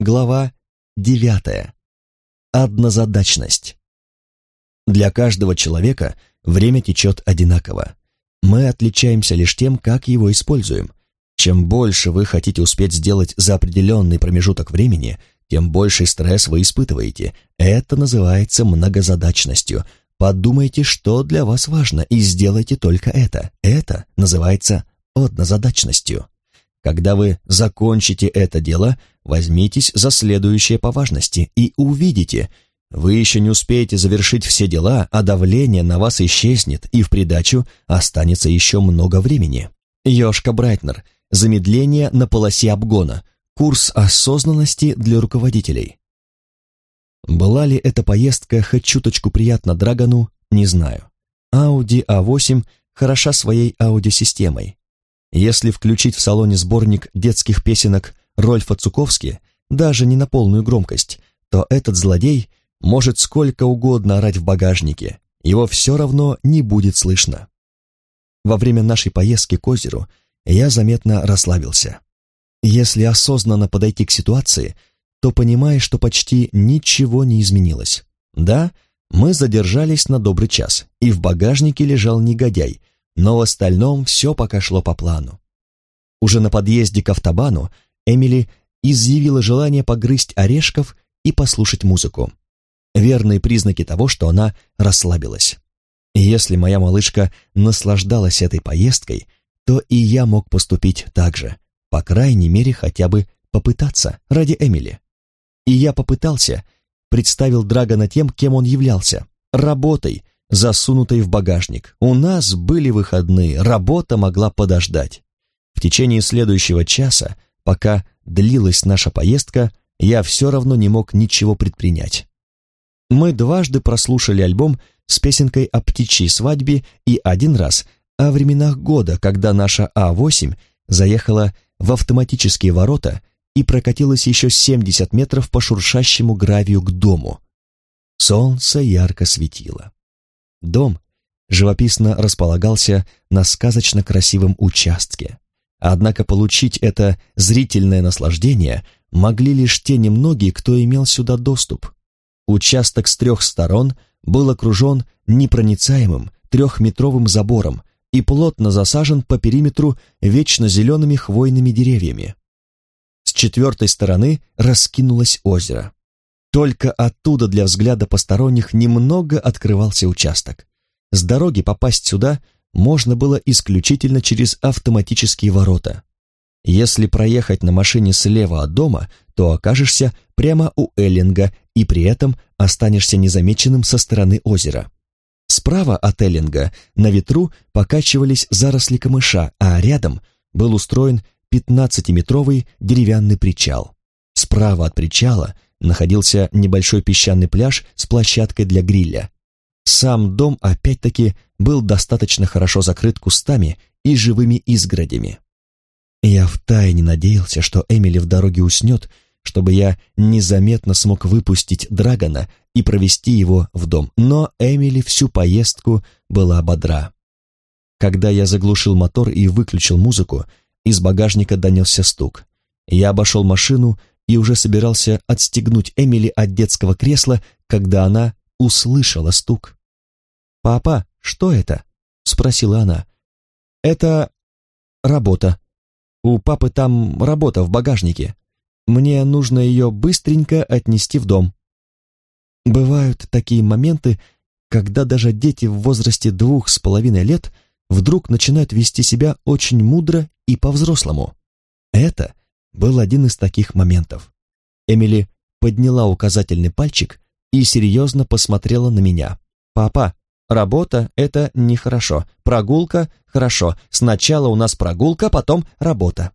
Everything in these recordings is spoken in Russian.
Глава девятая. Однозадачность. Для каждого человека время течет одинаково. Мы отличаемся лишь тем, как его используем. Чем больше вы хотите успеть сделать за определенный промежуток времени, тем больший стресс вы испытываете. Это называется многозадачностью. Подумайте, что для вас важно, и сделайте только это. Это называется однозадачностью. Когда вы закончите это дело, возьмитесь за следующее по важности и увидите, вы еще не успеете завершить все дела, а давление на вас исчезнет, и в придачу останется еще много времени. Йошка Брайтнер. Замедление на полосе обгона. Курс осознанности для руководителей. Была ли эта поездка хоть чуточку приятна Драгону, не знаю. Audi A8 хороша своей аудиосистемой. Если включить в салоне сборник детских песенок Рольфа Цуковски, даже не на полную громкость, то этот злодей может сколько угодно орать в багажнике, его все равно не будет слышно. Во время нашей поездки к озеру я заметно расслабился. Если осознанно подойти к ситуации, то понимаешь, что почти ничего не изменилось. Да, мы задержались на добрый час, и в багажнике лежал негодяй, но в остальном все пока шло по плану. Уже на подъезде к автобану Эмили изъявила желание погрызть орешков и послушать музыку. Верные признаки того, что она расслабилась. Если моя малышка наслаждалась этой поездкой, то и я мог поступить так же, по крайней мере, хотя бы попытаться ради Эмили. И я попытался, представил Драгона тем, кем он являлся, работой, засунутой в багажник. У нас были выходные, работа могла подождать. В течение следующего часа, пока длилась наша поездка, я все равно не мог ничего предпринять. Мы дважды прослушали альбом с песенкой о птичьей свадьбе и один раз о временах года, когда наша А8 заехала в автоматические ворота и прокатилась еще 70 метров по шуршащему гравию к дому. Солнце ярко светило. Дом живописно располагался на сказочно красивом участке. Однако получить это зрительное наслаждение могли лишь те немногие, кто имел сюда доступ. Участок с трех сторон был окружен непроницаемым трехметровым забором и плотно засажен по периметру вечно зелеными хвойными деревьями. С четвертой стороны раскинулось озеро. Только оттуда для взгляда посторонних немного открывался участок. С дороги попасть сюда можно было исключительно через автоматические ворота. Если проехать на машине слева от дома, то окажешься прямо у Эллинга и при этом останешься незамеченным со стороны озера. Справа от Эллинга на ветру покачивались заросли камыша, а рядом был устроен 15-метровый деревянный причал. Справа от причала находился небольшой песчаный пляж с площадкой для гриля. Сам дом, опять-таки, был достаточно хорошо закрыт кустами и живыми изгородями. Я втайне надеялся, что Эмили в дороге уснет, чтобы я незаметно смог выпустить Драгона и провести его в дом, но Эмили всю поездку была бодра. Когда я заглушил мотор и выключил музыку, из багажника донесся стук. Я обошел машину и уже собирался отстегнуть Эмили от детского кресла, когда она услышала стук. «Папа, что это?» — спросила она. «Это работа. У папы там работа в багажнике. Мне нужно ее быстренько отнести в дом». Бывают такие моменты, когда даже дети в возрасте двух с половиной лет вдруг начинают вести себя очень мудро и по-взрослому. Это был один из таких моментов. Эмили подняла указательный пальчик и серьезно посмотрела на меня. «Папа, работа — это нехорошо. Прогулка — хорошо. Сначала у нас прогулка, потом работа».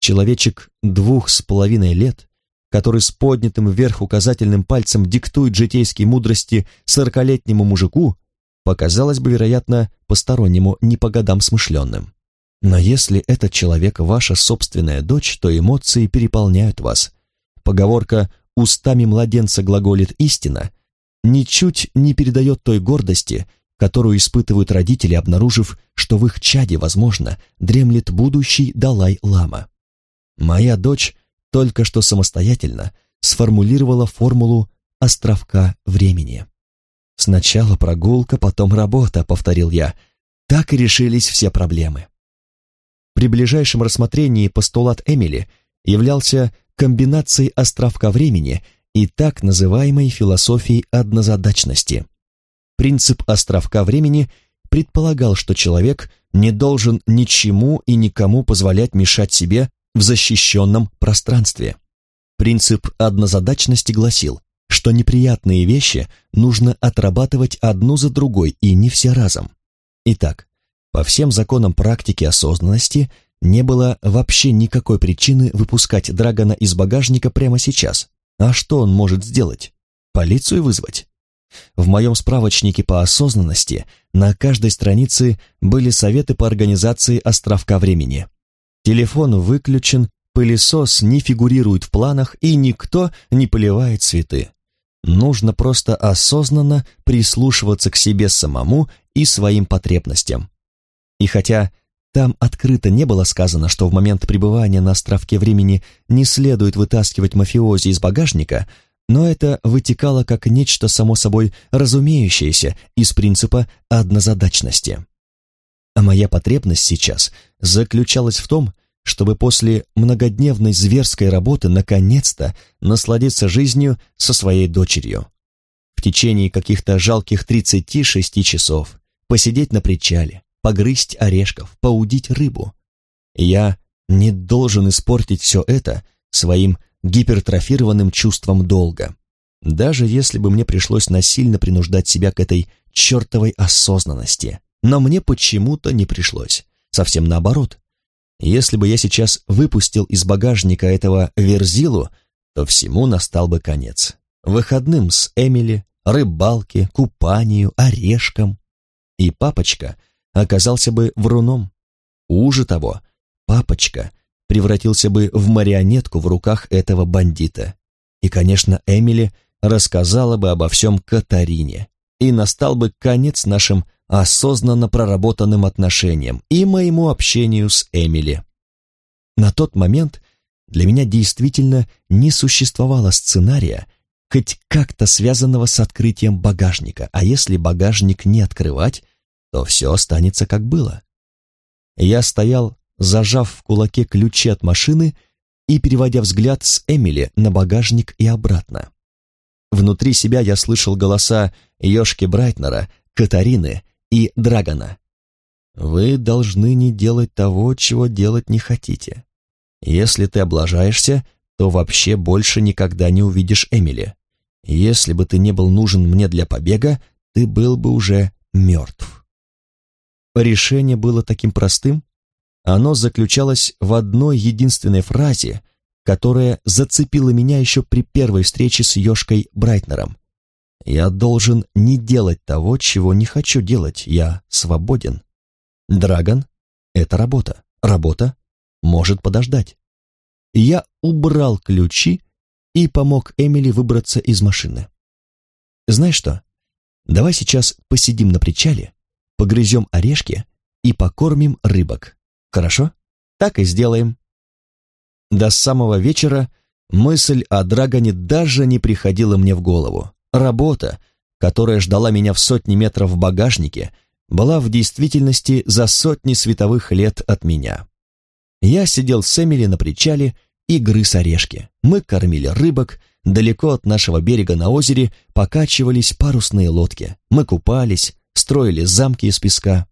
Человечек двух с половиной лет, который с поднятым вверх указательным пальцем диктует житейские мудрости сорокалетнему мужику, показалось бы, вероятно, постороннему не по годам смышленным. Но если этот человек ваша собственная дочь, то эмоции переполняют вас. Поговорка «устами младенца глаголит истина» ничуть не передает той гордости, которую испытывают родители, обнаружив, что в их чаде, возможно, дремлет будущий Далай-лама. Моя дочь только что самостоятельно сформулировала формулу островка времени. «Сначала прогулка, потом работа», — повторил я. Так и решились все проблемы. При ближайшем рассмотрении постулат Эмили являлся комбинацией островка времени и так называемой философией однозадачности. Принцип островка времени предполагал, что человек не должен ничему и никому позволять мешать себе в защищенном пространстве. Принцип однозадачности гласил, что неприятные вещи нужно отрабатывать одну за другой и не все разом. Итак, по всем законам практики осознанности не было вообще никакой причины выпускать Драгона из багажника прямо сейчас. А что он может сделать? Полицию вызвать? В моем справочнике по осознанности на каждой странице были советы по организации островка времени. Телефон выключен, пылесос не фигурирует в планах и никто не поливает цветы. Нужно просто осознанно прислушиваться к себе самому и своим потребностям. И хотя там открыто не было сказано, что в момент пребывания на островке времени не следует вытаскивать мафиози из багажника, но это вытекало как нечто само собой разумеющееся из принципа однозадачности. А моя потребность сейчас заключалась в том, чтобы после многодневной зверской работы наконец-то насладиться жизнью со своей дочерью. В течение каких-то жалких 36 часов посидеть на причале, погрызть орешков, поудить рыбу. Я не должен испортить все это своим гипертрофированным чувством долга. Даже если бы мне пришлось насильно принуждать себя к этой чертовой осознанности. Но мне почему-то не пришлось. Совсем наоборот. Если бы я сейчас выпустил из багажника этого верзилу, то всему настал бы конец. Выходным с Эмили, рыбалке, купанию, орешком. И папочка оказался бы вруном. Уже того, папочка превратился бы в марионетку в руках этого бандита. И, конечно, Эмили рассказала бы обо всем Катарине, и настал бы конец нашим осознанно проработанным отношениям и моему общению с Эмили. На тот момент для меня действительно не существовало сценария, хоть как-то связанного с открытием багажника, а если багажник не открывать, то все останется как было. Я стоял, зажав в кулаке ключи от машины и переводя взгляд с Эмили на багажник и обратно. Внутри себя я слышал голоса Ёшки Брайтнера, Катарины и Драгона. «Вы должны не делать того, чего делать не хотите. Если ты облажаешься, то вообще больше никогда не увидишь Эмили. Если бы ты не был нужен мне для побега, ты был бы уже мертв». Решение было таким простым. Оно заключалось в одной единственной фразе, которая зацепила меня еще при первой встрече с Ёшкой Брайтнером. «Я должен не делать того, чего не хочу делать. Я свободен». Драгон — это работа. Работа может подождать. Я убрал ключи и помог Эмили выбраться из машины. Знаешь что? Давай сейчас посидим на причале погрызем орешки и покормим рыбок. Хорошо? Так и сделаем. До самого вечера мысль о Драгоне даже не приходила мне в голову. Работа, которая ждала меня в сотни метров в багажнике, была в действительности за сотни световых лет от меня. Я сидел с Эмили на причале и грыз орешки. Мы кормили рыбок, далеко от нашего берега на озере покачивались парусные лодки. Мы купались, строили замки из песка.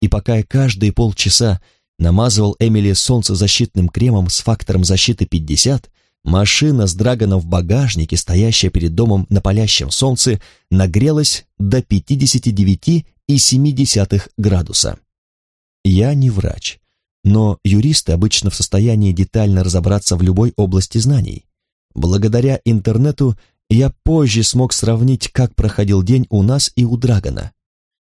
И пока я каждые полчаса намазывал Эмили солнцезащитным кремом с фактором защиты 50, машина с драгоном в багажнике, стоящая перед домом на палящем солнце, нагрелась до 59,7 градуса. Я не врач, но юристы обычно в состоянии детально разобраться в любой области знаний. Благодаря интернету я позже смог сравнить, как проходил день у нас и у Драгона.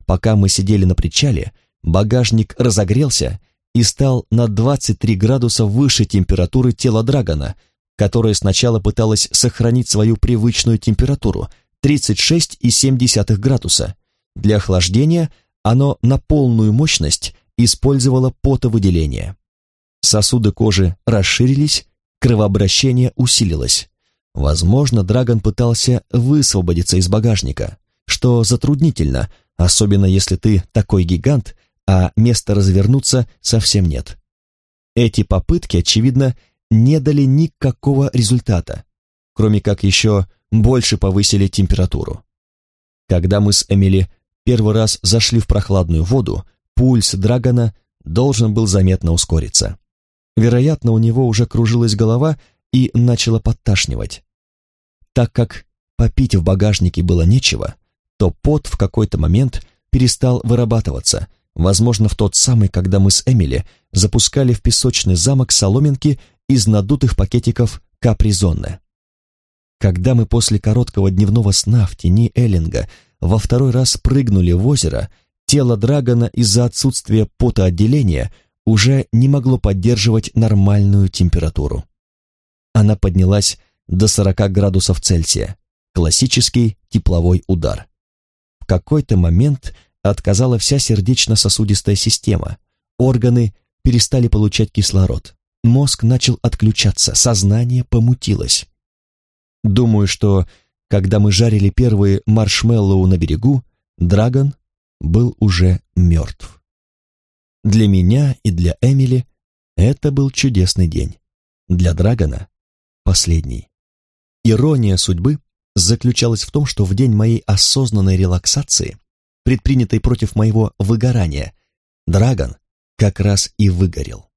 Пока мы сидели на причале, багажник разогрелся и стал на 23 градуса выше температуры тела Драгона, которое сначала пыталось сохранить свою привычную температуру 36,7 градуса. Для охлаждения оно на полную мощность использовало потовыделение. Сосуды кожи расширились, кровообращение усилилось. Возможно, Драгон пытался высвободиться из багажника, что затруднительно, особенно если ты такой гигант, а места развернуться совсем нет. Эти попытки, очевидно, не дали никакого результата, кроме как еще больше повысили температуру. Когда мы с Эмили первый раз зашли в прохладную воду, пульс Драгона должен был заметно ускориться. Вероятно, у него уже кружилась голова и начала подташнивать. Так как попить в багажнике было нечего, то пот в какой-то момент перестал вырабатываться, возможно, в тот самый, когда мы с Эмили запускали в песочный замок соломинки из надутых пакетиков капризонне. Когда мы после короткого дневного сна в тени Эллинга во второй раз прыгнули в озеро, тело Драгона из-за отсутствия потоотделения уже не могло поддерживать нормальную температуру. Она поднялась до 40 градусов Цельсия, классический тепловой удар. В какой-то момент отказала вся сердечно-сосудистая система, органы перестали получать кислород, мозг начал отключаться, сознание помутилось. Думаю, что, когда мы жарили первые маршмеллоу на берегу, Драгон был уже мертв. Для меня и для Эмили это был чудесный день. Для Драгона — последний. Ирония судьбы заключалась в том, что в день моей осознанной релаксации, предпринятой против моего выгорания, Драгон как раз и выгорел.